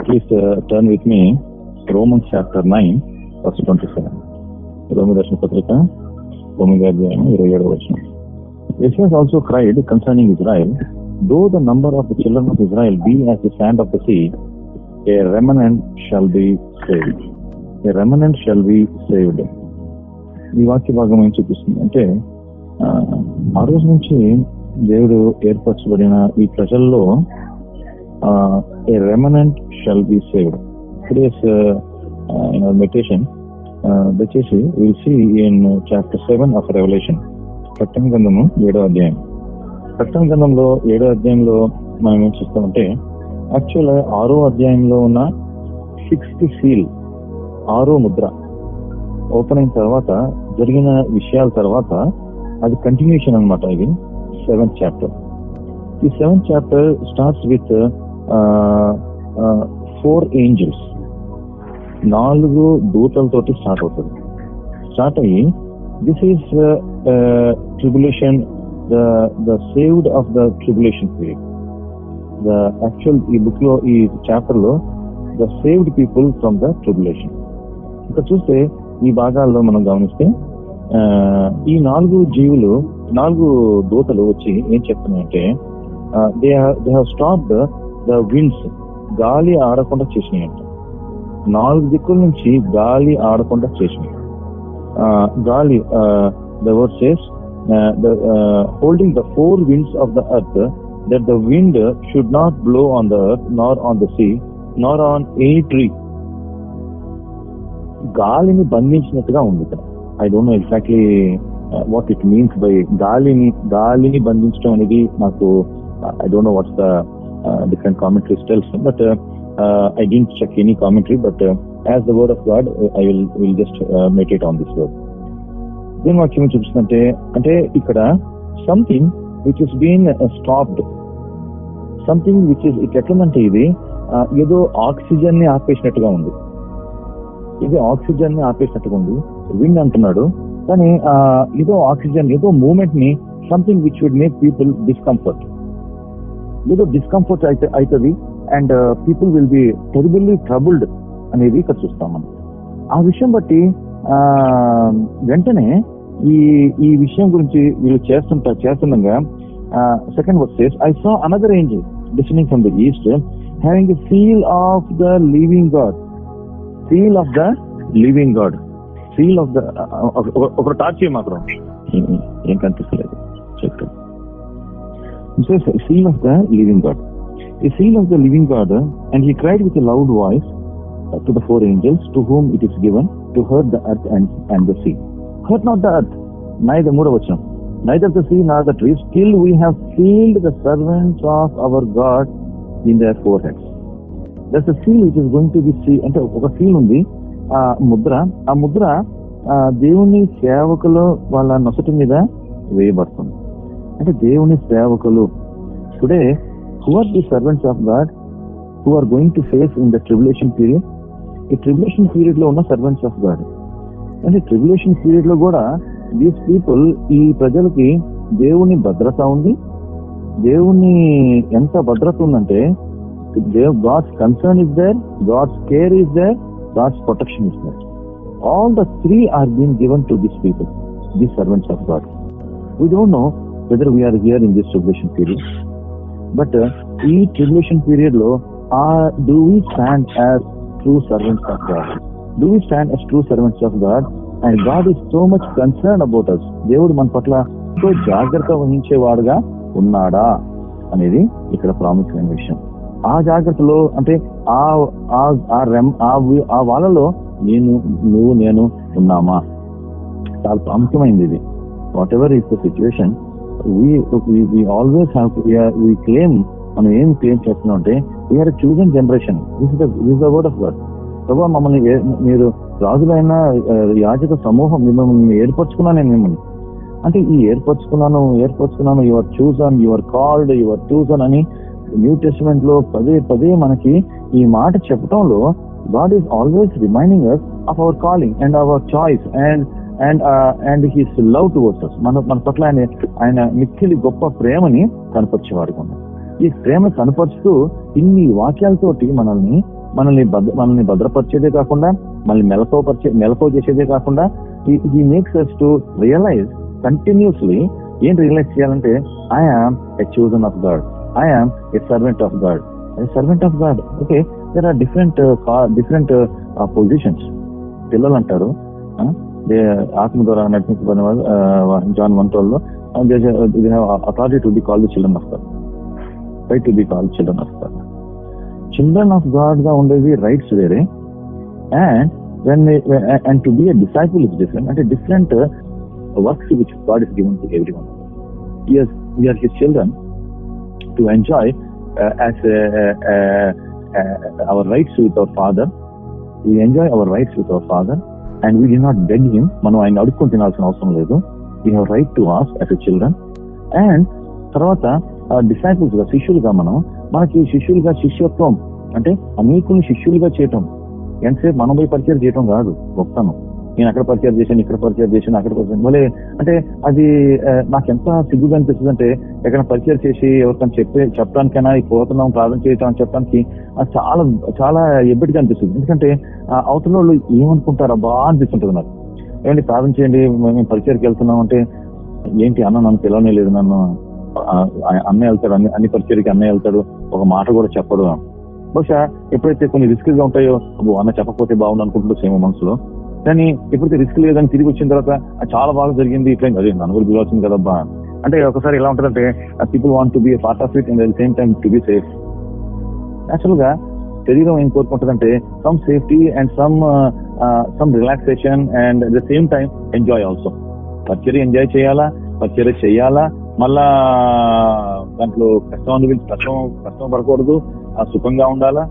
Please turn with me Romans chapter nine first twenty seven రోమదర్శన పత్రిక రోమి భూమిగా ఇరవై ఏడవ వచ్చిన Esaias also cried concerning Israel though the number of the children of Israel be as the stand of the sea a remnant shall be saved a remnant shall be saved ఈ వాక్య భాగం ఏం చూపిస్తుంది అంటే ఆ రోజు నుంచి దేవుడు ఏర్పరచబడిన ఈ ప్రజల్లో a remnant shall be saved today's meditation దయచేసి will see in chapter seven of Revelation ప్రకటన గ్రంథము ఏడో అధ్యాయం. ప్రకటన గ్రంథంలో ఏడో అధ్యాయంలో మనం ఏం చూస్తామంటే యాక్చువల్ ఆరో అధ్యాయంలో ఉన్న సిక్స్త్ సీల్ ఆరో ముద్ర ఓపెన్ అయిన తర్వాత జరిగిన విషయాల తర్వాత అది కంటిన్యూషన్ అనమాట ఇది సెవెంత్ చాప్టర్ ఈ seventh chapter starts with four angels. నాలుగు దూతలతోటి స్టార్ట్ అవుతుంది. స్టార్ట్ అయ్యి this is tribulation the the saved of the tribulation period the actual ఈ బుక్లో ఈ చాప్టర్లో the saved people from the tribulation ఇక్కడ చూస్తే ఈ భాగాల్లో మనం గమనిస్తే ఈ నాలుగు జీవులు నాలుగు దూతలు వచ్చి ఏం చెప్తున్నాయంటే they have stop the winds గాలి ఆడకుండా చేసినాయంట. నాలుగు దిక్కుల నుంచి గాలి ఆడకుండా చేసినాయి. గాలి the word says holding the four winds of the earth that the wind should not blow on the earth nor on the sea nor on any tree గాలిని బంధించినట్టుగా ఉంది ఇక్కడ. I don't know exactly what it means by గాలిని గాలిని బంధించడం అనేది నాకు I don't know what's the different commentary styles but I didn't check any commentary but as the word of God I will will just meditate on this word దేని వాక్యం చూపిస్తుందంటే అంటే ఇక్కడ something which is been stopped something which is it ఎట్లందంటే ఇది uh, ఏదో ఆక్సిజన్ని ఆపేసినట్టుగా ఉంది. ఇది ఆక్సిజన్ని ఆపేసినట్టుగా ఉంది. విండ్ అంటున్నాడు. కానీ uh, ఏదో ఆక్సిజన్ ఏదో మూమెంట్ని something which would make people discomfort ఏదో డిస్కంఫర్ట్ అయితే అవుతుంది and people will be terribly troubled అనేది ఇక్కడ చూస్తాం మనం. ఆ విషయం బట్టి వెంటనే ఈ ఈ విషయం గురించి వీళ్ళు చేస్తుంటా చేస్తుండగా second verses I saw another angel descending from the east having the feel of the living God seal of the living God seal of the ఒక టార్చ్ మాత్రం. ఏం కనిపిస్తలేదు. చెప్తాను seal of the living God ఈ seal of the living God and he cried with loud voice to the four angels to whom it is given to hurt the earth and and the sea hurt not the earth neither మూడవ వచ్చిన neither the sea not the tree still we have field the servants of our God in their foreheads that's seal it is going to be see అంటే ఒక seal ఉంది. ఆ ముద్ర ఆ ముద్ర ఆ దేవుని సేవకులు వాళ్ళ నొసటి మీద వేయబడుతుంది. అంటే దేవుని సేవకులు. Today who are the servants of God who are going to face in the tribulation period ఈ ట్రిబులేషన్ పీరియడ్లో ఉన్న సర్వెంట్స్ ఆఫ్ గాడ్ అంటే ట్రిబులేషన్ పీరియడ్లో కూడా దీస్ పీపుల్ ఈ ప్రజలకి దేవుని భద్రత ఉంది. దేవుని ఎంత భద్రత ఉందంటే Dev God's concern is there God's care is there God's protection is there all the three are been given to this people this servants of God we don't know whether we're here in this tribulation period but ఈ tribulation పీరియడ్లో ఆ do we stand as true servants of God do we stand as true servants of God and God is so much concern about us దేవుడు మన పట్ల ఎంతో జాగ్రత్త వహించేవాడుగా ఉన్నాడా? అనేది ఇక్కడ ప్రాముఖ్యమైన విషయం. ఆ జాగ్రత్తలో అంటే ఆ ఆ ఆ రెమ్ ఆ వాళ్ళలో నేను నువ్వు నేను ఉన్నామా? చాలా ప్రాముఖ్యమైనది ఇది. Whatever is the situation always we claim మనం ఏం క్లెయిమ్ చేస్తున్నాం అంటే we're chosen generation this this the word of God ప్రభావ మమ్మల్ని మీరు రాజులైన యాజక సమూహం మిమ్మల్ని ఏర్పరచుకున్నాను నేను మిమ్మల్ని. అంటే ఈ ఏర్పరచుకున్నాను ఏర్పరచుకున్నాను your chosen your called your chosen అని న్యూ టెస్టిమెంట్లో పదే పదే మనకి ఈ మాట చెప్పడంలో God is always reminding us of our calling and our choice and and and his love towards us మన మన పట్ల ఆయన ఆయన మిక్కిలి గొప్ప ప్రేమని కనపరిచేవాడు ఈ ప్రేమ కనపరుస్తూ ఇన్ని వాక్యాలతోటి మనల్ని మనల్ని భద్ర మనల్ని భద్రపరిచేదే కాకుండా మనల్ని మెలకోపరిచే మెలకో చేసేదే కాకుండా ఈ makes us to realize continuously ఏం రియలైజ్ చేయాలంటే I am a chosen of God I am a servant of God servant of God okay there are different different positions పిల్లలు అంటారు ఆత్మ ద్వారా నడిపించబడిన వాళ్ళు John one ట్వెల్వ్లో. Authority to be call the children of God right to be call children of God children of గాడ్గా ఉండేవి rights వేరే. And when and to be a disciple is different అంటే different works which God is given to every one we're his children to enjoy as our rights with our father we enjoy our rights with our father and we do not beg him మనం ఆయన అడుక్కొని తినాల్సిన అవసరం లేదు. We have right to ask as a children and తర్వాత డిసైపుల్స్గా శిష్యులుగా మనం మనకి శిష్యులుగా శిష్యత్వం అంటే అనేకుల్ని శిష్యులుగా చేయటం. ఎంతసేపు మనం పోయి పరిచయం చేయటం కాదు గొప్పతనం. నేను అక్కడ పరిచయం చేశాను ఇక్కడ పరిచయం చేశాను అక్కడ పరిచయం మళ్ళీ అంటే అది నాకెంత నాకు ఎంత సిగ్గుగా అనిపిస్తుంది అంటే ఎక్కడ పరిచయం చేసి ఎవరికైనా చెప్పే చెప్పడానికైనా ఈ పోతున్నాం ప్రార్థన చేయటం అని చెప్పడానికి అది చాలా చాలా ఎబ్బటిగా అనిపిస్తుంది. ఎందుకంటే అవతల వాళ్ళు ఏమనుకుంటారా బాగా అనిపిస్తుంటుంది నాకు. ఏమండి ప్రార్థన చేయండి మేము పరిచయకి వెళ్తున్నాం అంటే ఏంటి అన్న నన్ను పిలవనే లేదు నన్ను. అన్నయ్య వెళ్తాడు అన్ని అన్ని పరిచయకి అన్నయ్య వెళ్తాడు ఒక మాట కూడా చెప్పడు. బహుశా ఎప్పుడైతే కొన్ని రిస్క్గా ఉంటాయో అన్న చెప్పకపోతే బాగుండు అనుకుంటున్నాడు సేమ మనసులో. కానీ ఎప్పుడైతే రిస్క్ లేదని తిరిగి వచ్చిన తర్వాత చాలా బాగా జరిగింది. ఇట్లా అదే నన్ను కూడా పిలవాల్సింది కదబ్బా. అంటే ఒకసారి ఎలా ఉంటుందంటే people want to be part of it and at same time to be safe యాక్చువల్గా శరీరం ఏం కోరుకుంటుందంటే some safety and some some relaxation and at the same time enjoy also పరిచర్య ఎంజాయ్ చేయాలా? పరిచర్య చేయాలా? మళ్ళా దాంట్లో కష్టం అనిపించి కష్టం కష్టం పడకూడదు. సుఖంగా ఉండాలా?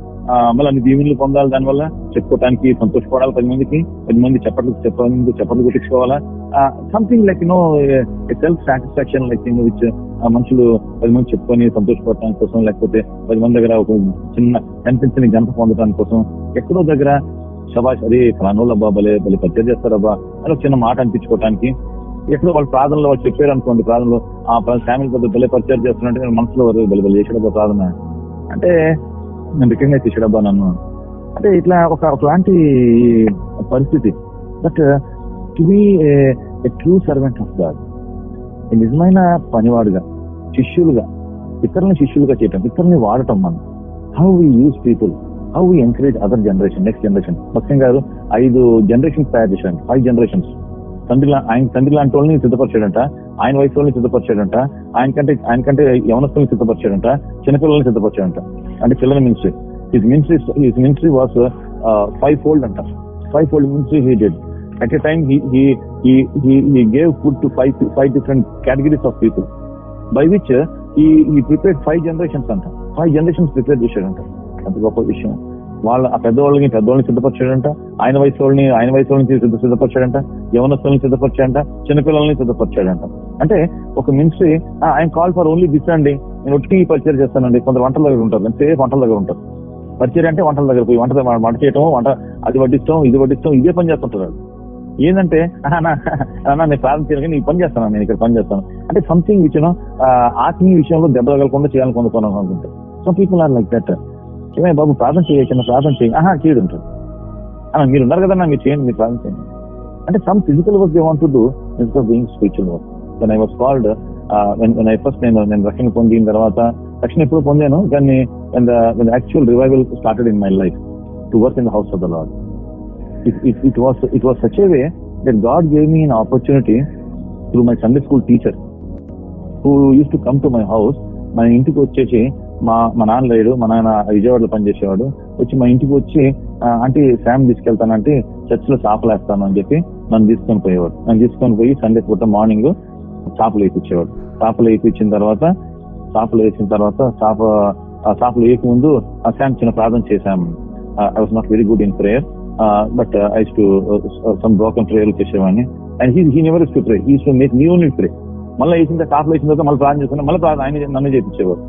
మళ్ళీ అన్ని దీవెనలు పొందాలి దానివల్ల చెప్పుకోవడానికి సంతోషపడాలి పది మందికి. పది మంది చెప్పట్లు చెప్పాలి చెప్పట్లు కొట్టించుకోవాలా? Something like no self satisfaction like which మనుషులు పది మంది చెప్పుకొని సంతోషపడటానికి కోసం లేకపోతే పది మంది దగ్గర ఒక చిన్న కనిపించని గంట పొందడానికి కోసం ఎక్కడో దగ్గర శబాష్ అరే ఫలానోళ్ళబ్బా భలే భలే పచ్చడి చేస్తారబ్బా అని ఒక చిన్న మాట అనిపించుకోవటానికి. ఎక్కడో వాళ్ళు ప్రార్థనలో వాళ్ళు చెప్పారు అనుకోండి ప్రార్థనలో ఆ ఫ్యామిలీ పెద్ద బలే పరిచయం చేస్తున్నట్టు మనసులో బలి బలి చేసాడు ప్రార్థన. అంటే నేను రికగ్నైజ్ చేసాడబ్బా నన్ను. అంటే ఇట్లా ఒక ఒకలాంటి పరిస్థితి. But to be true servant of God నిజమైన పనివాడుగా శిష్యులుగా ఇతరులను శిష్యులుగా చేయటం ఇతరుని వాడటం మనం. How we use people how we encourage other generation next generation భక్తం గారు ఐదు జనరేషన్స్ తయారు చేశాడు ఫైవ్ జనరేషన్స్ తండ్రి ఆయన తండ్రి లాంటి వాళ్ళని సిద్ధపరిచాడంట ఆయన వయసు వాళ్ళని సిద్ధపరిచాడంట ఆయన కంటే ఆయన కంటే యవనస్తుల్ని సిద్ధపరిచాడంట చిన్నపిల్లల్ని సిద్ధపరిచాడంట. అంటే children ministry his ministry his ministry was five fold అంట. Five fold ministry he dead at a time he gave food to five five different categories of people by which he prepare five generations అంట. Five generations prepare చేశాడంట. అంత గొప్ప విషయం. వాళ్ళ ఆ పెద్దవాళ్ళని పెద్దవాళ్ళని సిద్ధపరిచాడంట ఆయన వయసు వాళ్ళని ఆయన వయసు వాళ్ళని సిద్ధ సిద్ధపరిచాడంట యవనస్తుల్ని సిద్ధపరిచాడంట చిన్నపిల్లల్ని సిద్ధపరిచాడంట. అంటే ఒక మినిస్ట్రీ ఆయన కాల్ ఫర్ ఓన్లీ దిస్ అండి నేను ఒట్టి పరిచయం చేస్తానండి. కొంత వంటల దగ్గర ఉంటారు అంటే వంటల దగ్గర ఉంటారు. పరిచయం అంటే వంటల దగ్గర పోయి వంట వంట చేయటం వంట అది వడ్డిస్తాం ఇది వడ్డిస్తాం ఇదే పని చేస్తుంటారు ఏంటంటే నేను ప్రార్థన చేయడానికి నీ పని చేస్తాను నేను ఇక్కడ పని చేస్తాను. అంటే సంథింగ్ విచ్ ఆత్మీయ విషయంలో దెబ్బ తగలకుండా చేయాలనుకుంటున్నాను అనుకుంటా so people are like that ఏమైనా బాబు ప్రార్థన చేయొచ్చు ప్రార్థన చేయి. ఆహా చేయడు ఉంటాడు అన్న మీరు ఉన్నారు కదా మీరు చేయండి మీరు ప్రార్థన చేయండి. అంటే some physical work they want do instead being spiritual work when I was called I first నేను నేను రక్షణ పొందిన తర్వాత రక్షణ ఎప్పుడు పొందాను కానీ actual revival started in my life to work in the house of the lord it was it was such way that God gave me in opportunity through my Sunday school teacher who use to come to my house మన ఇంటికి వచ్చేసి మా మా నాన్న లేడు మా నాన్న విజయవాడలో పనిచేసేవాడు. వచ్చి మా ఇంటికి వచ్చి అంటే ఆంటీ శామ్ తీసుకెళ్తానంటే చర్చ్లో చేపలు వేస్తాను అని చెప్పి నన్ను తీసుకొని పోయేవాడు. నన్ను తీసుకొని పోయి సండే పూట మార్నింగ్ చేపలు వేయించేవాడు. చేపలు వేయించిన తర్వాత చేపలు వేసిన తర్వాత చేప ఆ చేపలు వేయక ముందు ఆ శామ్ చిన్న ప్రార్థన చేశాము. I was not very good in prayer but I to some broken prayer చేసేవాడిని. And he he never to pray he to make new unit pray మళ్ళీ వేసిన తర్వాత చేపలు వేసిన తర్వాత మళ్ళీ ప్రార్థన చేసుకుని మళ్ళీ ప్రార్థన ఆయన నన్ను చేయించేవాడు.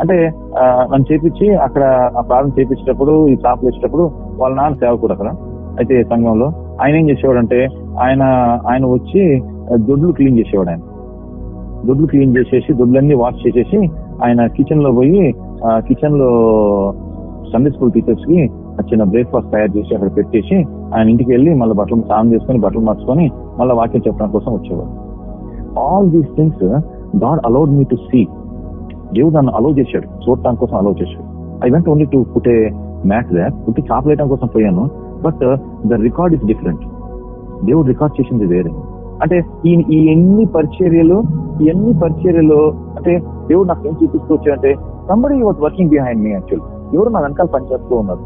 అంటే మనం నన్ను చేపించి అక్కడ ఆ ప్రార్థన చేపించేటప్పుడు ఈ చాపలు వేసేటప్పుడు వాళ్ళ నాన్న సేవకుడు అక్కడ అయితే సంఘంలో. ఆయన ఏం చేసేవాడు అంటే ఆయన ఆయన వచ్చి దొడ్లు క్లీన్ చేసేవాడు ఆయన. దొడ్లు క్లీన్ చేసేసి దొడ్లన్నీ వాష్ చేసేసి ఆయన కిచెన్లో పోయి కిచెన్లో సండే స్కూల్ టీచర్స్కి చిన్న బ్రేక్ఫాస్ట్ తయారు చేసి అక్కడ పెట్టేసి ఆయన ఇంటికి వెళ్ళి మళ్ళీ బట్టలు స్నానం చేసుకొని బట్టలు మార్చుకొని మళ్ళీ వాక్యం చెప్పడం కోసం వచ్చేవాడు. All these things God allowed me to see దేవుడు నన్ను అలో చేశాడు. చూడటానికి కోసం అలో చేశాడు. I went only to put the mat that పుట్టి చాపలేయడం కోసం పోయాను. But the record is different దేవుడు రికార్డ్ చేసింది వేరే. అంటే ఈ ఈ ఎన్ని పరిచర్యలు ఈ ఎన్ని పరిచర్యలు అంటే దేవుడు నాకు ఏం చూపిస్తూ వచ్చాడంటే somebody was working behind me actual ఎవరు నా వెనకాల పనిచేస్తూ ఉన్నారు.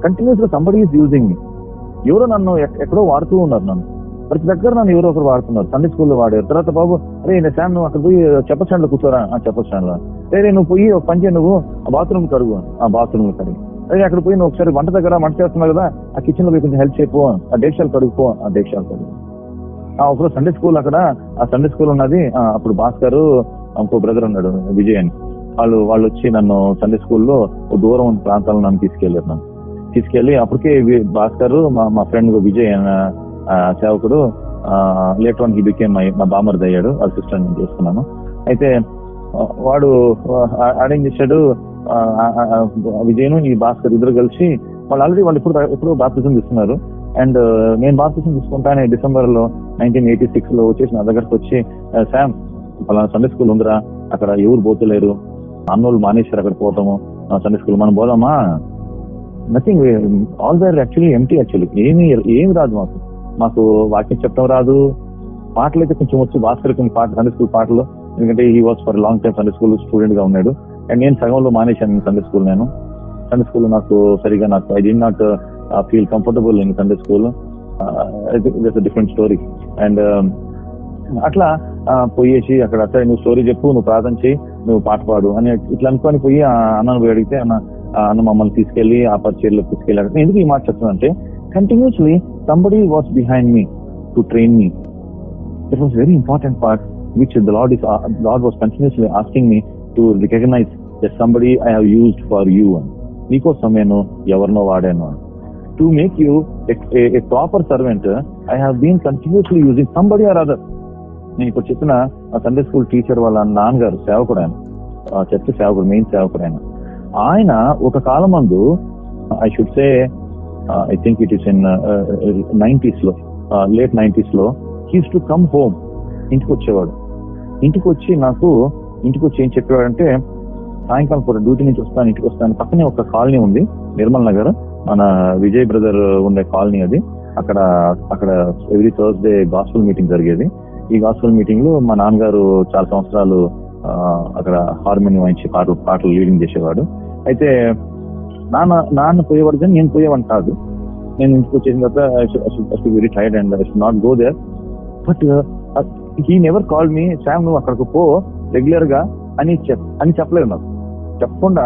కంటిన్యూస్గా సంబడి ఈజ్ యూజింగ్ మీ ఎవరో నన్ను ఎక్కడో వాడుతూ ఉన్నారు నన్ను. ప్రతి దగ్గర నన్ను ఎవరో ఒకరు వాడుతున్నారు. సండే స్కూల్లో వాడారు. తర్వాత బాబు అరే నేను శామ్ నువ్వు అక్కడ పోయి చెప్ప స్టాండ్లో కూర్చోరా. ఆ చెప్ప స్టాండ్ సరే నువ్వు పోయి ఒక పని చేయ నువ్వు ఆ బాత్రూమ్ కడుగు ఆ బాత్రూమ్ కడిగి అదే అక్కడ పోయి నువ్వు ఒకసారి వంట దగ్గర వంట చేస్తున్నావు కదా ఆ కిచెన్లో పోయి కొంచెం హెల్ప్ చేయపో ఆ డేక్షాలు కడుగుపో ఆ డేక్షాలు కడుగు ఆ ఒకరోజు సండే స్కూల్ అక్కడ ఆ సండే స్కూల్ ఉన్నది అప్పుడు భాస్కర్ ఇంకో బ్రదర్ ఉన్నాడు విజయ్ అని వాళ్ళు వాళ్ళు వచ్చి నన్ను సండే స్కూల్లో దూరం ఉన్న ప్రాంతాల్లో నన్ను తీసుకెళ్ళారు నన్ను. తీసుకెళ్ళి అప్పటికే భాస్కర్ మా మా ఫ్రెండ్ విజయ్ సేవకుడు లేటర్ వన్ హీ బికేమ్ మా బామర్ది అయ్యాడు అసిస్టెంట్ నేను చేసుకున్నాను. అయితే వాడు అరేంజ్ చేశాడు విజయను ఈ భాస్కర్ ఇద్దరు కలిసి వాళ్ళు ఆల్రెడీ వాళ్ళు ఇప్పుడు ఇప్పుడు బాప్తిజం తీసుకున్నారు. అండ్ నేను బాప్తిజం తీసుకుంటానే డిసెంబర్లో నైన్టీన్ ఎయిటీ సిక్స్లో వచ్చేసి నా దగ్గరకు వచ్చి శామ్ పలానా సండే స్కూల్ ఉందిరా అక్కడ ఎవరు పోతలేరు అన్నోళ్ళు మానేశారు అక్కడ పోతాము సండే స్కూల్ మనం పోదామా nothing all there actually empty actually ఏమి ఏమి రాదు మాకు. మాకు వాక్యం చెప్పడం రాదు. పాటలు అయితే కొంచెం వచ్చు భాస్కర్ కొన్ని పాట సండే స్కూల్ పాటలు. ఎందుకంటే he was for long time Sunday school స్టూడెంట్గా ఉన్నాడు. అండ్ నేను సగంలో మానేశాను సండే స్కూల్ నేను. సండే స్కూల్ నాకు సరిగా నాకు I did not feel comfortable in Sunday school different story and అట్లా పోయేసి అక్కడ సరే నువ్వు స్టోరీ చెప్పు నువ్వు ప్రార్థన చేయి నువ్వు పాట పాడు. అని ఇట్లా అనుకొని పోయి అన్నను పోయి అడిగితే అన్న అన్న మమ్మల్ని తీసుకెళ్ళి ఆ పరిచయలో తీసుకెళ్ళాడు ఎందుకు ఈ మాట చెప్తున్నానంటే continuously somebody was behind me to train me it was very important part which the lord is lord was continuously asking me to recognize that somebody I have used for you అని నీకోసం నేను ఎవరినో వాడాను అని. To make you a proper servant I have been continuously using somebody or other నేను ఇప్పుడు చెప్పిన Sunday school teacher వాళ్ళ నాన్నగారు సేవకుడు ఆయన ఆ చర్చ సేవకుడు మెయిన్ సేవకుడు ఆయన ఆయన ఒక కాలం మందు I should say I think it is in నైన్టీస్లో late నైన్టీస్లో హీస్ టు కమ్ హోమ్ ఇంటికి వచ్చేవాడు. ఇంటికి వచ్చి నాకు ఇంటికి వచ్చి ఏం చెప్పేవాడంటే సాయంకాలం పూట డ్యూటీ నుంచి వస్తాను ఇంటికి వస్తాను. పక్కనే ఒక కాలనీ ఉంది నిర్మల్ నగర్. మన విజయ్ బ్రదర్ ఉండే కాలనీ అది. అక్కడ అక్కడ ఎవ్రీ థర్స్డే గాస్పుల్ మీటింగ్ జరిగేది. ఈ గాస్పుల్ మీటింగ్లో మా నాన్నగారు చాలా సంవత్సరాలు అక్కడ హార్మోనియం వాయించి పాటలు పాటలు లీడింగ్ చేసేవాడు. అయితే నాన్న నాన్న పోయేవాడు కానీ నేను పోయేవాడిని కాదు. నేను ఇంటికి వచ్చేసిన తర్వాత very tired and I should not go there but he never call me Sam నువ్వు అక్కడికి పో రెగ్యులర్గా అని చెప్ అని చెప్పలేదు నాకు. చెప్పకుండా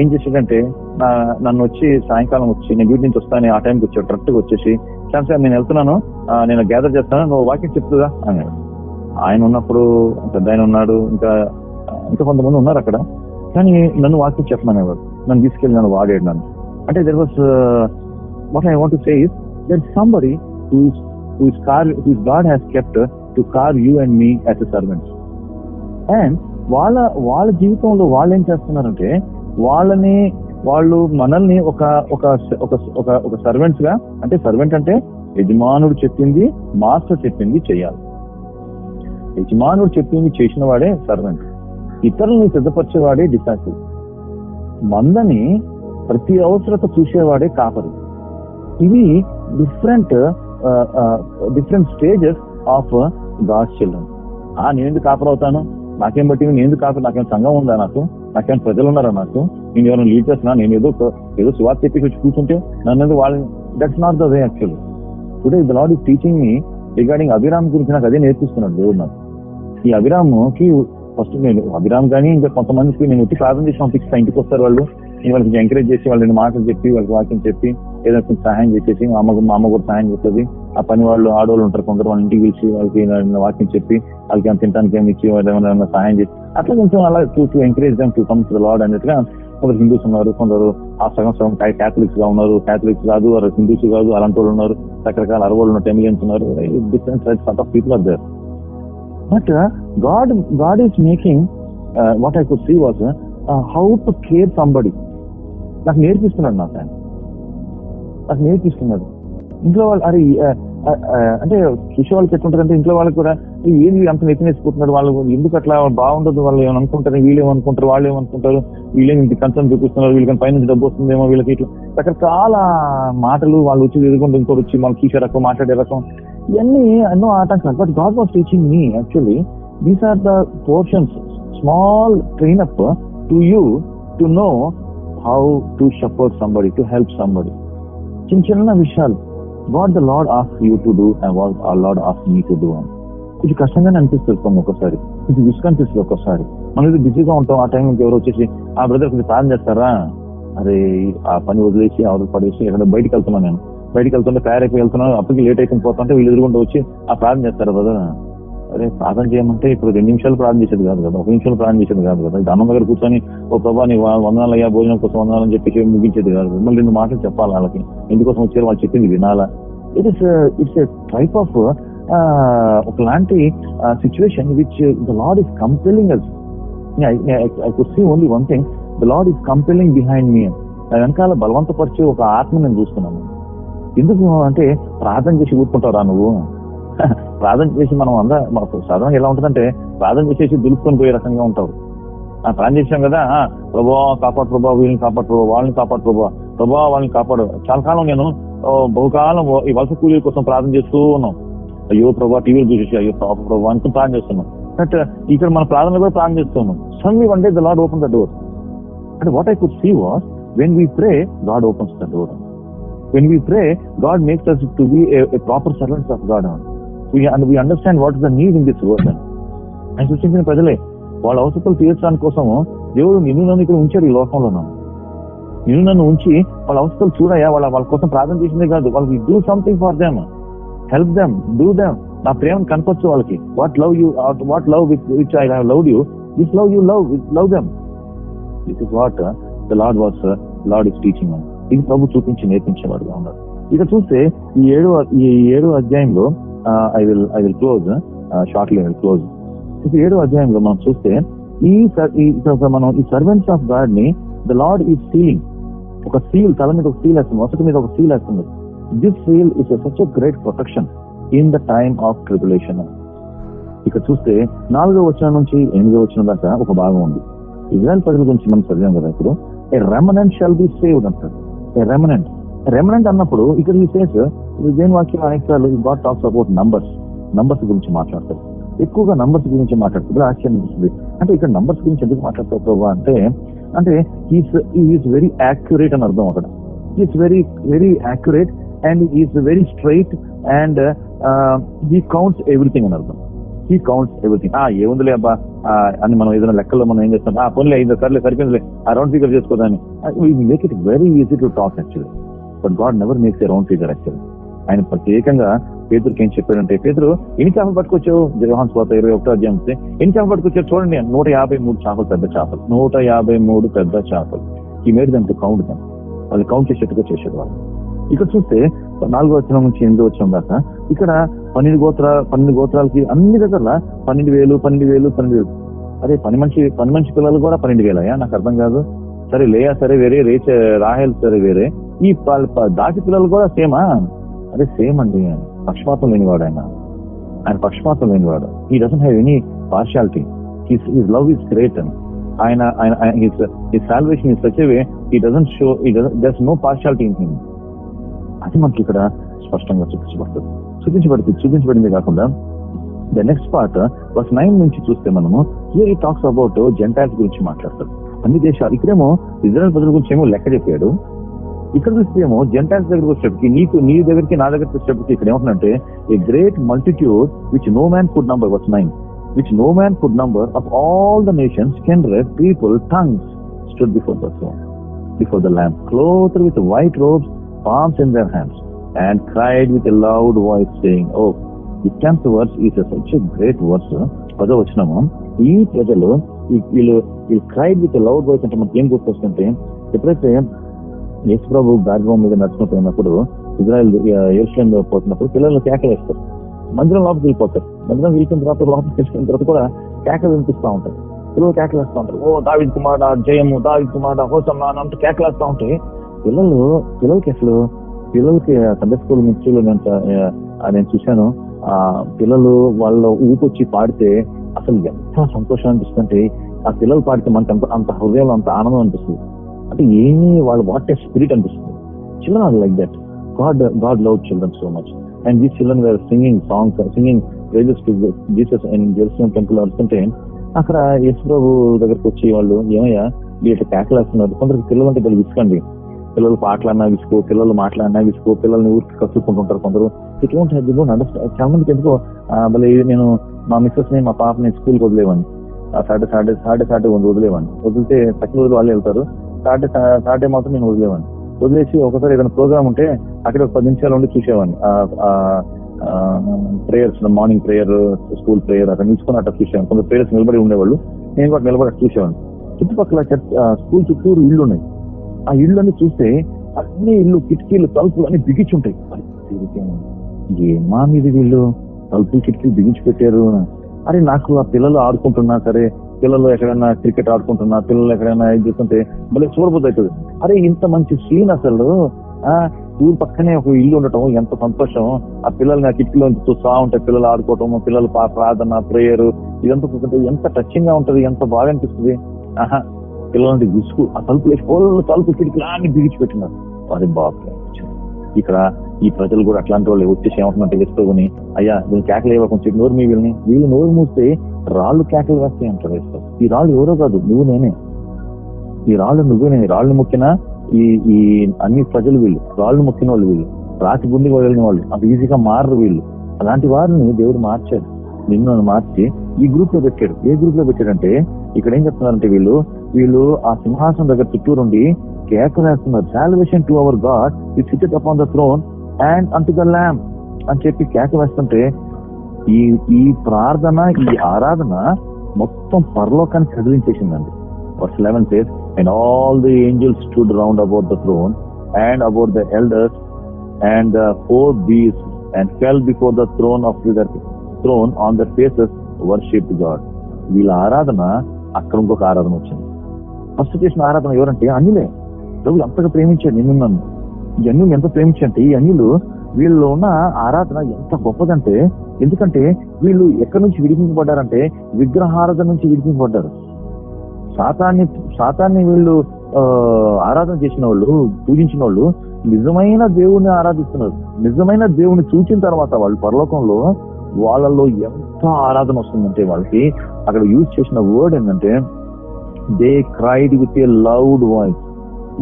ఏం చేసాడంటే నా నన్ను వచ్చి సాయంకాలం వచ్చి నేను వీటి నుంచి వస్తాను ఆ టైంకి వచ్చాడు కరెక్ట్గా వచ్చేసి శామ్ సార్ నేను వెళ్తున్నాను నేను గ్యాదర్ చేస్తాను నువ్వు వాకింగ్ చెప్తుందా అన్నాడు. ఆయన ఉన్నప్పుడు పెద్ద ఆయన ఉన్నాడు ఇంకా ఇంకా కొంతమంది ఉన్నారు అక్కడ. కానీ నన్ను వాకింగ్ చెప్పమని ఎవరు నన్ను తీసుకెళ్ళి నన్ను వాడాడు నన్ను. అంటే there was what I want say is there somebody whose care whose God has kept to care you and me as a servants and వాళ్ళ వాళ్ళ జీవితంలో వాళ్ళు ఏం చేస్తున్నారంటే వాళ్ళని వాళ్ళు మనల్ని ఒక ఒక ఒక ఒక సర్వెంట్స్గా అంటే సర్వెంట్ అంటే యజమానుడు చెప్పింది మాస్టర్ చెప్పింది చేయాలి. యజమానుడు చెప్పింది చేసిన వాడే సర్వెంట్ ఇతరులను సిద్ధపరిచేవాడే డిసాసిల్ మందని ప్రతి అవసరత చూసేవాడే కాపరి. ఇవి different different stages of God's children ఆ నేను ఎందుకు కాపర్ అవుతాను? నాకేం బట్టి నేను ఎందుకు కాపర్ నాకేం సంఘం ఉందా నాకు? నాకేం ప్రజలు ఉన్నారా నాకు? నేను ఎవరైనా లీడ్ చేస్తున్నా? నేను ఏదో ఏదో సువార్త చెప్పి వచ్చి కూర్చుంటే నన్ను వాళ్ళని that's not the way actually today the lord is టీచింగ్ని regarding Abhiram గురించి నాకు అదే నేర్పిస్తున్నాడు దేవుడు నాకు. ఈ అభిరామ్కి ఫస్ట్ నేను అభిరామ్ కానీ ఇంకా కొంతమందికి నేను వచ్చి ప్రార్థన చేసి పంపిస్తా ఇంటికి వస్తారు వాళ్ళు. నేను వాళ్ళకి ఎంకరేజ్ చేసి వాళ్ళని మాటలు చెప్పి వాళ్ళకి వాక్యం చెప్పి ఏదైనా కొంచెం సహాయం చేసేసి మా అమ్మ మా అమ్మ కూడా సహాయం చేస్తుంది ఆ పని వాళ్ళు ఆడవాళ్ళు ఉంటారు కొందరు వాళ్ళ ఇంటికి పిలిచి వాళ్ళకి వాకింగ్ చెప్పి వాళ్ళకి ఏమైనా తినడానికి ఏమి ఇచ్చి ఏమైనా సహాయం చేసి అట్లా కొంచెం అలా to to encourage them to come to lord అన్నట్టుగా కొందరు హిందూస్ ఉన్నారు కొందరు ఆ సగం సగం క్యాథలిక్స్గా ఉన్నారు. క్యాథలిక్స్ కాదు వారు హిందూస్ కాదు అలాంటి వాళ్ళు ఉన్నారు. రకరకాల అరవళ్ళు ఉన్నారు. టెమిలియన్స్ ఉన్నారు different sides of people are there but God God is making what I could see was how to care somebody నాకు నేర్పిస్తున్నాడు నాకు ఆయన నాకు నేర్పిస్తున్నాడు ఇంట్లో వాళ్ళు అరే అంటే చూసే వాళ్ళకి ఎట్లుంటారంటే ఇంట్లో వాళ్ళకి కూడా ఏది అంత నెత్తినేసుకుంటున్నాడు వాళ్ళు? ఎందుకు అట్లా బాగుండదు? వాళ్ళు ఏమనుకుంటారు వీళ్ళు ఏమనుకుంటారు వాళ్ళు ఏమనుకుంటారు వీళ్ళేమి ఇంత కన్సర్న్ చూపిస్తున్నారు? వీళ్ళకి పైన డబ్బు వస్తుందేమో? వీళ్ళకి ఇట్లా రకరకాల మాటలు వాళ్ళు వచ్చి ఎదుర్కొంటే ఇంకోటి వచ్చి మనం తీసే రకం మాట్లాడే రకం. ఇవన్నీ ఎన్నో ఆటంకాలు. But God was teaching me actually these are the portions small train up to you to know how to support somebody to help somebody చిన్న చిన్న విషయాలు. What the lord of you to do and what a lord of me to do అని. కొంచెం కష్టంగానే అనిపిస్తుంది కొన్ని ఒకసారి కొంచెం విసుగు అనిపిస్తుంది మనం బిజీగా ఉంటాం ఆ టైం ఎవరు వచ్చేసి ఆ బ్రదర్ కొంచెం ప్రార్థన చేస్తారా? అరే ఆ పని వదిలేసి అవతల పడేసి ఎక్కడ బయటికి వెళ్తున్నాను నేను. బయటికి వెళ్తుంటే తయారైపోయి వెళ్తున్నాను అప్పటికి లేట్ అయిపోయి పోతుంటే వీళ్ళు ఎదురుకుంటూ వచ్చి ఆ ప్రార్థన చేస్తారు బ్రదర్ అరే ప్రార్థన చేయమంటే ఇప్పుడు రెండు నిమిషాలు ప్రార్థన చేసేది కాదు కదా ఒక నిమిషాలు ప్రార్థన చేసేది కాదు కదా. దానం దగ్గర కూర్చొని ఓ ప్రభా నీ వందనాలు అయ్యా భోజనం కోసం వందనాలని చెప్పేసి చెప్పి ముగించేది కాదు. మళ్ళీ రెండు మాటలు చెప్పాలి వాళ్ళకి. ఎందుకోసం వచ్చారు? వాళ్ళు చెప్పింది వినాలా. It is it's a type of ఒకలాంటి situation which the lord is compelling us I could see only one thing the lord is compelling behind me వెనకాల బలవంతపరిచే ఒక ఆత్మ నేను చూస్తున్నాను. ఎందుకు అంటే ప్రార్థన చేసి కూర్చుంటారా నువ్వు? ప్రార్థన చేసి మనం అందా మనకు సాధారణంగా ఎలా ఉంటుందంటే ప్రార్థన చేసేసి దులుపుకొని పోయే రకంగా ఉంటారు. ఆ ప్రార్థన చేసాం కదా ప్రభా కాపాడు ప్రభా వీళ్ళని కాపాడు ప్రభా వాళ్ళని కాపాడు ప్రభా ప్రభా వాళ్ళని కాపాడు. చాలా కాలం నేను బహుకాలం ఈ వలస కూలీల కోసం ప్రార్థన చేస్తూ ఉన్నాం. అయ్యో ప్రభా టీవీలు చూసేసి అయ్యో పాప ప్రభా అంటూ ప్రార్థన చేస్తున్నాం. బట్ ఇక్కడ మన ప్రార్థన కూడా ప్రార్థన చేస్తున్నాం sun one day the lord open the door అంటే what I could see was when we pray God opens the door when we pray God makes us to be proper servants of God and we understand what is the need in this word ఆయన సృష్టించిన ప్రజలే వాళ్ళ అవసరాలు తీర్చడానికి కోసము దేవుడు నిన్ను నన్ను ఇక్కడ ఉంచాడు ఈ లోకంలో నన్ను. నిన్ను నన్ను ఉంచి వాళ్ళ అవసరాలు చూడయా? వాళ్ళ వాళ్ళ కోసం ప్రార్థన చేసిందే కాదు. వాళ్ళకి do something for them help them do them నా ప్రేమను కనపచ్చు వాళ్ళకి. What love you what love with which I love you this love you love love them this is what the lord was lord is teaching ఇది ప్రభు చూపించి నేర్పించేవాడుగా ఉన్నాడు. ఇక చూస్తే ఈ ఏడు ఈ ఏడు అధ్యాయంలో I will I will close shortly I will close ఏడో అధ్యాయంలో మనం చూస్తే ఈ మనం ఈ సర్వెంట్స్ ఆఫ్ గాడ్ని ద లార్డ్ ఈ సీలింగ్ ఒక సీల్ తల మీద ఒక సీల్ వేస్తుంది వసతి మీద ఒక సీల్ వేస్తుంది. This seal is such great protection in the time of tribulation ఇక్కడ చూస్తే నాలుగో వచనం నుంచి ఎనిమిదో వచనం దాకా ఒక భాగం ఉంది. ఇజ్రాయల్ ప్రజల గురించి మనం చదివాం కదా ఇప్పుడు. A remnant shall be saved అంటారు. ఏ రెమనెంట్ రెమనెంట్ అన్నప్పుడు ఇక్కడ ఈ సేస్ దేని వాక్యం అనేక God talks about numbers numbers గురించి మాట్లాడతారు. ఎక్కువగా నంబర్స్ గురించి మాట్లాడుతుంది ఆశ్చర్యం అనిపిస్తుంది. అంటే ఇక్కడ నంబర్స్ గురించి ఎందుకు మాట్లాడతావు అంటే అంటే ఈస్ వెరీ యాక్యురేట్ అని అర్థం అక్కడ. Is very very accurate and is very straight and he counts everything అని అర్థం. హీ కౌంట్స్ ఎవ్రీథింగ్ ఆ ఏముందిలే అబ్బా? అని మనం ఏదైనా లెక్కల్లో మనం ఏం చేస్తాం? ఆ పనులే ఐదు సర్లే సరిపోయిందిలే. ఆ round figure చేసుకోదాన్ని make it very easy to talk actually but God never makes a round figure actual ఆయన ప్రత్యేకంగా పేదరికి ఏం చెప్పాడంటే పేదరు ఎన్ని చేపలు పట్టుకొచ్చావు? జగహాన్ స్వాత ఇరవై ఒకటో అధ్యాయం ఎన్ని చేపలు పట్టుకొచ్చారు చూడండి నూట యాభై మూడు చేపలు పెద్ద చేపలు నూట యాభై మూడు పెద్ద చేపలు. ఈ మేడ్ దానికి కౌంట్ దాన్ని వాళ్ళు కౌంట్ చేసేట్టుగా చేసేది వాళ్ళు. ఇక్కడ చూస్తే నాలుగో వచ్చిన నుంచి ఎనిమిది వచ్చిన దాకా ఇక్కడ పన్నెండు గోత్ర పన్నెండు గోత్రాలకి అన్ని దగ్గర పన్నెండు వేలు పన్నెండు వేలు పన్నెండు వేలు. అదే పని మనిషి పని మనిషి పిల్లలు కూడా పన్నెండు వేలయ్యా నాకు అర్థం కాదు. సరే లేయా సరే వేరే రేచ రాహేల్ సరే వేరే. ఈ ప- దాటి పిల్లలు కూడా సేమా? అదే సేమ్ అండి పక్షపాతం లేనివాడు ఆయన. ఆయన పక్షపాతం లేనివాడు. He doesn't have any partiality his love is great అని ఆయన ఆయన his salvation is such way he doesn't show he does no partiality in him అది మనకి ఇక్కడ స్పష్టంగా చూపించబడుతుంది. చూపించబడుతుంది చూపించబడింది కాకుండా the next part first nine నుంచి చూస్తే మనము హియర్ ఈ టాక్స్ అబౌట్ జెంటైల్స్ గురించి మాట్లాడతారు అన్ని దేశాలు ఇక్కడేమో ఇజ్రాయల్ ప్రజల గురించి ఏమో లెక్క చెప్పాడు. ఇక్కడ చూస్తే ఏమో జెంటైల్స్ దగ్గరకు వచ్చేటప్పటికి నీకు నీ దగ్గరికి నా దగ్గరికి వచ్చేటప్పటికి ఇక్కడ ఏమంటుందంటే a great multitude which no man could number verse nine which no man could number of all the nations kindred people tongues stood before the throne before the lamb clothed with white robes palms in their hands and cried with a loud voice, saying, Oh, the tenth verse is a, such a great verse. ఈ ప్రజలు వీళ్ళు వీళ్ళు cried with loud voice అంటే మనకి ఏం గుర్తొస్తుంటే ఎప్పుడైతే యేసు ప్రభు గార్గం మీద నడుచుకుపోయినప్పుడు Israel Jerusalem పోతున్నప్పుడు పిల్లలు కేకలేస్తారు మందిరం లోపలికి వెళ్ళిపోతారు. మందిరం వెళ్ళిన తర్వాత లోపలికి వెళ్ళిన తర్వాత కూడా కేకలు వినిపిస్తూ ఉంటాయి. పిల్లలు కేకలు వేస్తూ ఉంటారు. ఓ దావిద్ కుమార్ జయము దావిద్ కుమార్ హోసమ్మ అంటూ కేకలు వేస్తూ ఉంటాయి. పిల్లలు పిల్లలకి అసలు పిల్లలకి సండే స్కూల్ మిర్చిలో నేను నేను చూశాను. ఆ పిల్లలు వాళ్ళ ఊపొచ్చి పాడితే అసలు ఎంత సంతోషం అనిపిస్తుంటే ఆ పిల్లలు పాడితే మనకు అంత అంత హృదయంలో అంత ఆనందం అనిపిస్తుంది. అంటే ఏమీ వాళ్ళు వాట్ స్పిరిట్ అనిపిస్తుంది children are like that God God love children so much and these children were singing songs singing praises to Jesus and Jerusalem temple అనుకుంటే అక్కడ యేసు ప్రభు దగ్గరకు వచ్చి వాళ్ళు ఏమయ్యా వీటి కేకలేస్తున్నారు కొందరికి పిల్లలు అంటే తెలియదు విసుకండి పిల్లలు పాటలన్నా విసుకో పిల్లలు మాట్లాడినా విసుకో పిల్లల్ని ఊరికి కసుకుంటుంటారు కొందరు ఇటువంటి హెడ్డు చాలా మందికి ఎందుకో మళ్ళీ నేను మా మిస్సెస్ని మా పాపని స్కూల్కి వదిలేవాడిని సాటర్డే సాటర్డే సాటర్డే సాటర్డే వదిలేవాడిని వదిలితే సెకండ్ వదిలి వాళ్ళు వెళ్తారు సాటర్డే సాటర్డే మాత్రం నేను వదిలేవాడిని వదిలేసి ఒకసారి ఏదైనా ప్రోగ్రామ్ ఉంటే అక్కడ ఒక పది నిమిషాలు ఉండి చూసేవాడిని prayers morning prayer school prayer అక్కడ నిల్చుకొని అట్లా చూసేవాడిని కొంత ప్రేయర్స్ నిలబడి ఉండేవాళ్ళు. నేను కూడా నిలబడి చూసేవాడిని చుట్టుపక్కల స్కూల్ చుట్టూరు ఇల్లు ఉన్నాయి ఆ ఇల్లు అన్ని చూస్తే అన్ని ఇల్లు కిటికీలు తలుపులు అన్ని బిగించి ఉంటాయి. ఏమా మీది వీళ్ళు తలుపులు కిటికీలు బిగించి పెట్టారు? అరే నాకు ఆ పిల్లలు ఆడుకుంటున్నా సరే పిల్లలు ఎక్కడైనా క్రికెట్ ఆడుకుంటున్నా పిల్లలు ఎక్కడైనా ఇది చేస్తుంటే మళ్ళీ చూడబోద్దు అవుతుంది. అరే ఇంత మంచి సీన్ అసలు. ఆ ఊరు పక్కనే ఒక ఇల్లు ఉండటం ఎంత సంతోషం. ఆ పిల్లల్ని ఆ కిటికీలో చూస్తా ఉంటే పిల్లలు ఆడుకోవటం పిల్లలు పా- ప్రార్థన ప్రేయర్ ఇదంతా చూస్తుంటే ఎంత టచింగ్గా ఉంటది ఎంత బాగా అనిపిస్తుంది. ఆహా పిల్లలంటే విసుగు ఆ తలుపు తలుపు కిటికీలు అన్ని బిగించి పెట్టినారు. అది బాబు ఇక్కడ ఈ ప్రజలు కూడా అట్లాంటి వాళ్ళు వచ్చేసి ఏమంటున్నట్టు వేసుకోని అయ్యా వీళ్ళు కేకలు ఇవ్వకుండా కొంచెం నోరు మీ వీళ్ళని. వీళ్ళు నోరు మూస్తే రాళ్ళు కేకలు వేస్తాయి అంటారు వేస్తావు ఈ రాళ్ళు ఎవరో కాదు నువ్వు నేనే. ఈ రాళ్ళు నువ్వే నేను. రాళ్ళు మొక్కిన ఈ ఈ అన్ని ప్రజలు వీళ్ళు. రాళ్ళు మొక్కిన వాళ్ళు వీళ్ళు. రాతి గుండి వెళ్ళిన వాళ్ళు. అంత ఈజీగా మారరు వీళ్ళు. అలాంటి వారిని దేవుడు మార్చాడు. నిన్ను మార్చి ఈ గ్రూప్లో పెట్టాడు. ఏ గ్రూప్లో పెట్టాడంటే ఇక్కడ ఏం చెప్తున్నారంటే వీళ్ళు వీళ్ళు ఆ సింహాసనం దగ్గర చుట్టూరుండి కేకలు వేస్తున్నారు salvation to our God he seated upon the throne and unto the lamb అని చెప్పి కేక వేస్తుంటే ఈ ఈ ప్రార్థన ఈ ఆరాధన మొత్తం పరలోకాన్ని చదివించేసిందండి. Verse eleven says and all the angels stood round about the throne and about the elders and the four beasts and fell before the throne of their throne on the faces worship God వీళ్ళ ఆరాధన అక్కడ ఇంకొక ఆరాధన వచ్చింది. First చేసిన ఆరాధన ఎవరంటే అన్నిలే దేవుడు ఎంతగా ప్రేమించాడు నిన్ను నన్ను. ఈ అన్యులు ఎంత ప్రేమించంటే ఈ అన్యులు వీళ్ళు ఉన్న ఆరాధన ఎంత గొప్పదంటే ఎందుకంటే వీళ్ళు ఎక్కడి నుంచి విడిపించబడ్డారంటే విగ్రహారాధన నుంచి విడిపించబడ్డారు. సాతాన్ని సాతాన్ని వీళ్ళు ఆరాధన చేసిన వాళ్ళు పూజించిన వాళ్ళు నిజమైన దేవుణ్ణి ఆరాధిస్తున్నారు. నిజమైన దేవుని చూచిన తర్వాత వాళ్ళు పరలోకంలో వాళ్ళలో ఎంత ఆరాధన వస్తుందంటే వాళ్ళకి అక్కడ యూజ్ చేసిన వర్డ్ ఏంటంటే they cried with a loud voice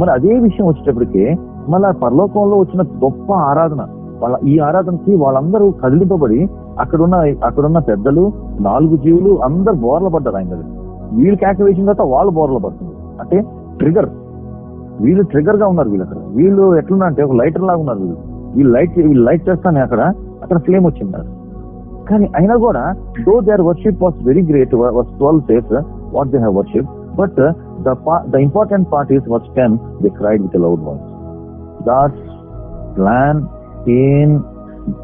మరి అదే విషయం వచ్చేటప్పటికి మళ్ళీ పరలోకంలో వచ్చిన గొప్ప ఆరాధన వాళ్ళ ఈ ఆరాధనకి వాళ్ళందరూ కదిలింపబడి అక్కడున్న అక్కడున్న పెద్దలు నాలుగు జీవులు అందరు బోర్ల పడ్డారు ఆయన దగ్గర వీళ్ళు కేక తర్వాత వాళ్ళు బోర్ల పడుతుంది అంటే ట్రిగర్. వీళ్ళు ట్రిగర్గా ఉన్నారు వీళ్ళు అక్కడ వీళ్ళు ఎట్లున్నా అంటే ఒక లైటర్ లాగా ఉన్నారు వీళ్ళు. వీళ్ళు లైట్ వీళ్ళు లైట్ చేస్తానే అక్కడ అక్కడ ఫ్లేమ్ వచ్చింది కానీ అయినా కూడా though there worship was very great was twelve says what they have worship but the the important important is is was ten cried cried with loud voice. God's plan in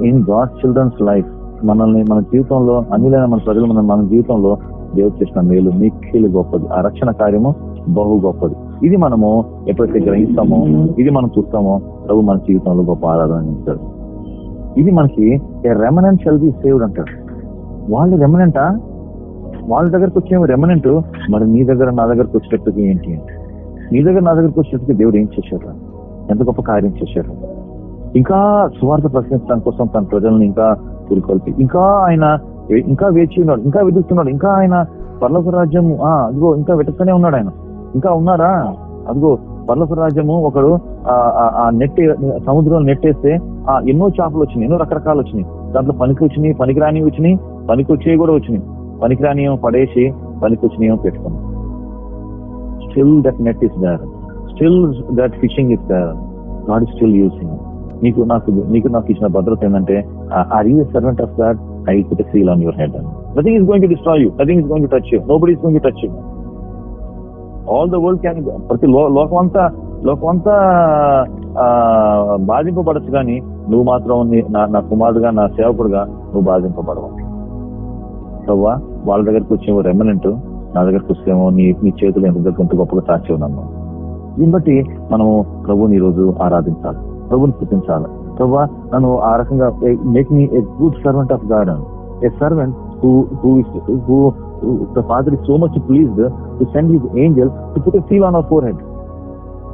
in God children's life మనల్ని మన జీవితంలో అన్నిలైన మన ప్రజలు మన మన జీవితంలో దేవుడు చేసిన మేలు మిక్కిలు గొప్పది. ఆ రక్షణ కార్యము బహు గొప్పది. ఇది మనము ఎప్పుడైతే గ్రహిస్తామో ఇది మనం చూస్తామో ప్రభు మన జీవితంలో గొప్ప ఆరాధన ఇస్తాడు ఇది మనకి రెమనెంట్ షెల్ బి సేవ్డ్ అంటాడు. వాళ్ళు రెమనెంటా వాళ్ళ దగ్గరకు వచ్చేమో రెమనెంట్ మరి నీ దగ్గర నా దగ్గరకు వచ్చేటట్టుగా ఏంటి అంటే? నీ దగ్గర నా దగ్గరకు వచ్చేటట్టుగా దేవుడు ఏం చేశారు ఎంత గొప్ప కార్యం చేశారు ఇంకా సువార్త ప్రశ్నించడం కోసం తన ప్రజల్ని ఇంకా పురికొల్పి ఇంకా ఆయన ఇంకా వేచి ఉన్నాడు ఇంకా వెతుకుతున్నాడు ఇంకా ఆయన పర్లోక రాజ్యం ఆ అదిగో ఇంకా వెతుకుతూనే ఉన్నాడు ఆయన. ఇంకా ఉన్నారా అదిగో పర్లోక రాజ్యము ఒకడు ఆ- ఆ- ఆ నెట్ సముద్రంలో నెట్టేస్తే ఆ ఎన్నో చేపలు వచ్చినాయి ఎన్నో రకరకాలు వచ్చినాయి. దాంట్లో పనికి వచ్చినాయి పనికిరాని వచ్చినాయి పనికి వచ్చేవి కూడా వచ్చినాయి. పనికిరాని పడేసి పనికి వచ్చినాయి పెట్టుకున్నాం still that net is there still that fishing is there God still using నీకు నాకు నీకు నాకు ఇచ్చిన భద్రత ఏంటంటే are you servant of that I put seal on your head nothing is going to destroy you nothing is going to touch you nobody is going to touch you all the world can ప్రతి లోకం అంతా లోకం అంతా బాధింపబడచ్చు కానీ నువ్వు మాత్రం నా కుమారుడుగా నా సేవకుడుగా నువ్వు బాధింపబడవు? సవ్వా వాళ్ళ దగ్గరకు వచ్చేమో రెమనెంట్ నా దగ్గరకు వస్తేమో నీ నీ చేతులు ఎంత దగ్గర ఎంత గొప్పగా తాచి ఉన్నాను. దీన్ని బట్టి మనము ప్రభుని ఈ రోజు ఆరాధించాలి. ప్రభుని పుట్టించాలి ప్రభు నన్ను ఆ రకంగా make me a good servant of God a servant who who who the father is so much pleased to send his angel to put seal on our forehead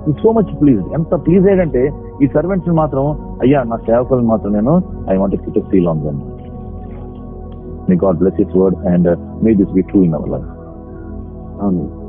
he so much please ఎంత please అయ్యాడంటే ఈ servants మాత్రం అయ్యా నా సేవకులను మాత్రం నేను I want feel seal on May God bless His word and uh, may this be true in our life. Amen.